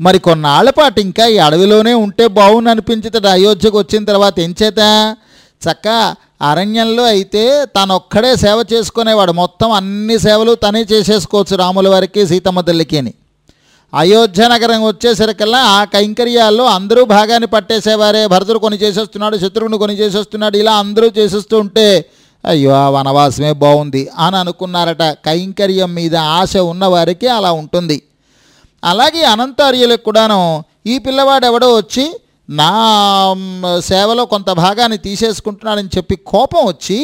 మరి కొన్నాళ్ళ పాటు ఇంకా ఈ అడవిలోనే ఉంటే బాగుంది అనిపించుతుంది అయోధ్యకు వచ్చిన తర్వాత ఎంచేత చక్క అరణ్యంలో అయితే తనొక్కడే సేవ చేసుకునేవాడు. మొత్తం అన్ని సేవలు తనే చేసేసుకోవచ్చు రాముల వారికి సీతమ్మ తల్లికి అని. అయోధ్య నగరం వచ్చేసరికల్లా ఆ కైంకర్యాల్లో అందరూ భాగాన్ని పట్టేసేవారే. భరతుడు కొని చేసేస్తున్నాడు శత్రువుని కొని చేసేస్తున్నాడు ఇలా అందరూ చేసేస్తూ ఉంటే అయ్యో ఆ వనవాసమే బాగుంది అని అనుకున్నారట. కైంకర్యం మీద ఆశ ఉన్నవారికి అలా ఉంటుంది. అలాగే అనంతార్యులకు కూడాను ఈ పిల్లవాడు ఎవడో వచ్చి నా సేవలో కొంత భాగాన్ని తీసేసుకుంటున్నాడని చెప్పి కోపం వచ్చి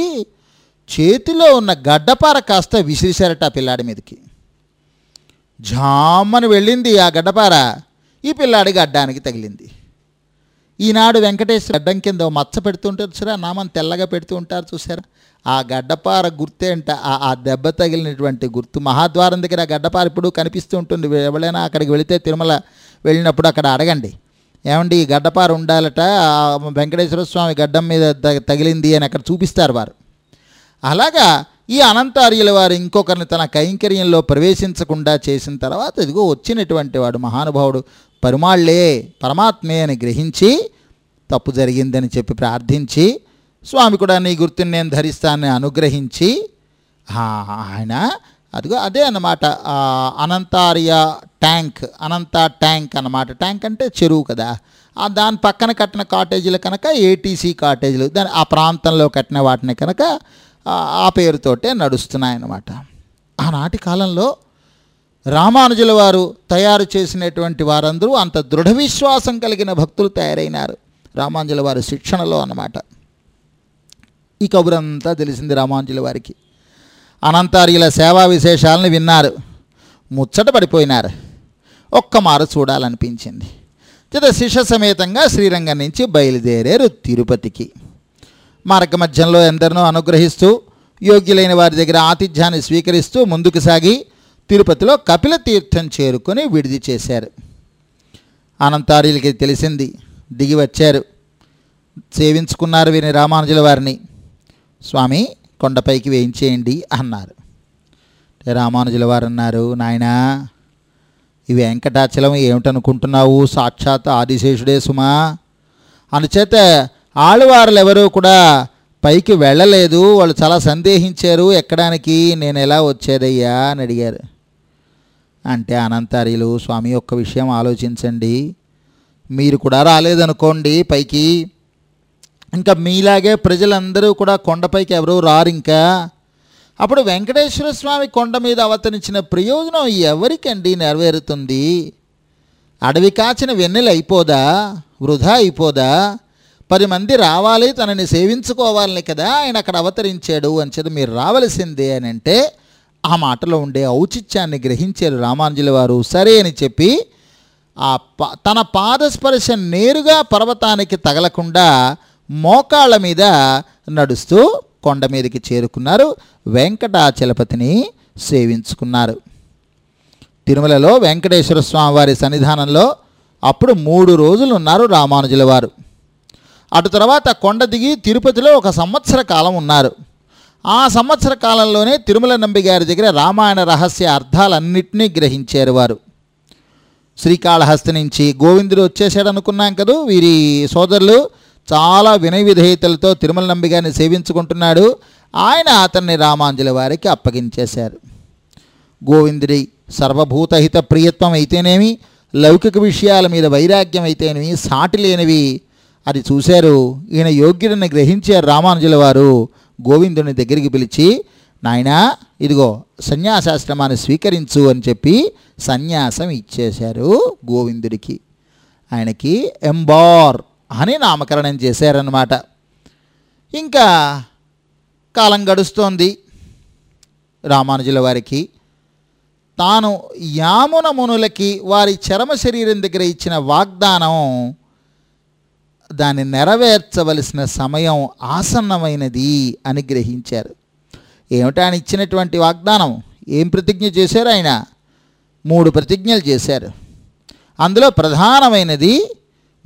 చేతిలో ఉన్న గడ్డపార కాస్త విసిరిశారట ఆ పిల్లాడి మీదకి. జామ్మని వెళ్ళింది ఆ గడ్డపార. ఈ పిల్లాడి గడ్డానికి తగిలింది. ఈనాడు వెంకటేశ్వర గడ్డం కింద మచ్చ పెడుతుంటారు చూసారా? నామం తెల్లగా పెడుతూ ఉంటారు చూసారా? ఆ గడ్డపార గుర్తే అంట ఆ- దెబ్బ తగిలినటువంటి గుర్తు మహాద్వారం దగ్గర ఆ గడ్డపార ఇప్పుడు కనిపిస్తూ ఉంటుంది. ఎవరైనా అక్కడికి వెళితే తిరుమల వెళ్ళినప్పుడు అక్కడ అడగండి. ఏమండి ఈ గడ్డపార ఉండాలట? వెంకటేశ్వర స్వామి గడ్డం మీద తగిలింది అని అక్కడ చూపిస్తారు వారు. అలాగా ఈ అనంతార్యుల వారు ఇంకొకరిని తన కైంకర్యంలో ప్రవేశించకుండా చేసిన తర్వాత ఇదిగో వచ్చినటువంటి వాడు మహానుభావుడు పరుమాళ్ళే పరమాత్మే అని గ్రహించి తప్పు జరిగిందని చెప్పి ప్రార్థించి స్వామి కూడా నీ గుర్తుని నేను ధరిస్తానని అనుగ్రహించి ఆయన అదిగో అదే అన్నమాట అనంతార్య ట్యాంక్ అనంత ట్యాంక్ అన్నమాట. ట్యాంక్ అంటే చెరువు కదా. ఆ దాని పక్కన కట్టిన కాటేజీలు కనుక ఏటీసీ కాటేజీలు దాని ఆ ప్రాంతంలో కట్టిన వాటిని కనుక ఆ, పేరుతోటే నడుస్తున్నాయన్నమాట. ఆనాటి కాలంలో రామానుజుల వారు తయారు చేసినటువంటి వారందరూ అంత దృఢ విశ్వాసం కలిగిన భక్తులు తయారైనారు రామానుజుల వారి శిక్షణలో అన్నమాట. ఈ కబురంతా తెలిసింది రామానుజుల వారికి. అనంతార్యుల సేవా విశేషాలను విన్నారు. ముచ్చట పడిపోయినారు. ఒక్కమారు చూడాలనిపించింది. చేత శిష్య సమేతంగా శ్రీరంగం నుంచి బయలుదేరారు తిరుపతికి. మార్గమధ్యంలో ఎందరినో అనుగ్రహిస్తూ యోగ్యులైన వారి దగ్గర ఆతిథ్యాన్ని స్వీకరిస్తూ ముందుకు సాగి తిరుపతిలో కపిల తీర్థం చేరుకొని విడిది చేశారు. అనంతారీలకి తెలిసింది దిగి వచ్చారు. సేవించుకున్నారు వీని రామానుజుల వారిని. స్వామి కొండపైకి వేయించేయండి అన్నారు. రామానుజుల వారు అన్నారు నాయనా ఈ వెంకటాచలం ఏమిటనుకుంటున్నావు? సాక్షాత్ ఆదిశేషుడే సుమా. అనుచేత ఆళ్ళవారులు ఎవరూ కూడా పైకి వెళ్ళలేదు. వాళ్ళు చాలా సందేహించారు. ఎక్కడానికి నేను ఎలా వచ్చేదయ్యా అని అడిగారు. అంటే అనంతార్యులు స్వామి ఒక్క విషయం ఆలోచించండి. మీరు కూడా రాలేదనుకోండి పైకి. ఇంకా మీలాగే ప్రజలందరూ కూడా కొండపైకి ఎవరూ రారు ఇంకా. అప్పుడు వెంకటేశ్వర స్వామి కొండ మీద అవతరించిన ప్రయోజనం ఎవరికండి నెరవేరుతుంది? అడవి కాచిన వెన్నెలు అయిపోదా? వృధా అయిపోదా? పది మంది రావాలి తనని సేవించుకోవాలని కదా ఆయన అక్కడ అవతరించాడు అని చెప్పి మీరు రావలసిందే అని అంటే ఆ మాటలో ఉండే ఔచిత్యాన్ని గ్రహించారు రామానుజుల వారు. సరే అని చెప్పి ఆ ప తన పాదస్పర్శ నేరుగా పర్వతానికి తగలకుండా మోకాళ్ళ మీద నడుస్తూ కొండ మీదకి చేరుకున్నారు. వెంకటాచలపతిని సేవించుకున్నారు. తిరుమలలో వెంకటేశ్వర స్వామి వారి సన్నిధానంలో అప్పుడు మూడు రోజులు ఉన్నారు రామానుజుల వారు. అటు తర్వాత కొండ దిగి తిరుపతిలో ఒక సంవత్సర కాలం ఉన్నారు. ఆ సంవత్సర కాలంలోనే తిరుమల నంబి గారి దగ్గర రామాయణ రహస్య అర్థాలన్నింటినీ గ్రహించారు వారు. శ్రీకాళహస్తి నుంచి గోవిందుడు వచ్చేసాడు అనుకున్నాం కదూ వీరి సోదరులు. చాలా వినయ విధేయతలతో తిరుమల నంబి గారిని సేవించుకుంటున్నాడు. ఆయన అతన్ని రామాంజుల వారికి అప్పగించేశారు. గోవిందుడి సర్వభూతహిత ప్రియత్వం అయితేనేమి లౌకిక విషయాల మీద వైరాగ్యం అయితేనేమి సాటి లేనివి అది చూశారు. ఈయన యోగ్యుడిని గ్రహించారు రామానుజుల వారు గోవిందుని దగ్గరికి పిలిచి నాయనా ఇదిగో సన్యాసాశ్రమాన్ని స్వీకరించు అని చెప్పి సన్యాసం ఇచ్చేశారు గోవిందుడికి. ఆయనకి ఎంబార్ అని నామకరణం చేశారన్నమాట. ఇంకా కాలం గడుస్తోంది. రామానుజుల వారికి తాను యామున మునులకి వారి చరమ శరీరం దగ్గర ఇచ్చిన వాగ్దానం దాన్ని నెరవేర్చవలసిన సమయం ఆసన్నమైనది అని గ్రహించారు. ఏమిటా ఆయన ఇచ్చినటువంటి వాగ్దానం? ఏం ప్రతిజ్ఞ చేశారు ఆయన? మూడు ప్రతిజ్ఞలు చేశారు. అందులో ప్రధానమైనది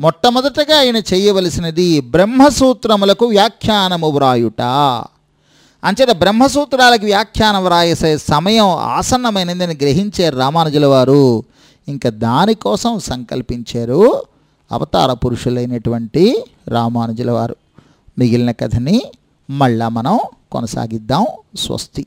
మొట్టమొదటగా ఆయన చేయవలసినది బ్రహ్మసూత్రములకు వ్యాఖ్యానము వ్రాయుట. అంచేత బ్రహ్మసూత్రాలకు వ్యాఖ్యానం వ్రాయసే సమయం ఆసన్నమైనదని గ్రహించారు రామానుజుల వారు. ఇంకా దానికోసం సంకల్పించారు. అవతార పురుషులైనటువంటి రామానుజుల వారు. మిగిలిన కథని మళ్ళా మనం కొనసాగిద్దాం. స్వస్తి.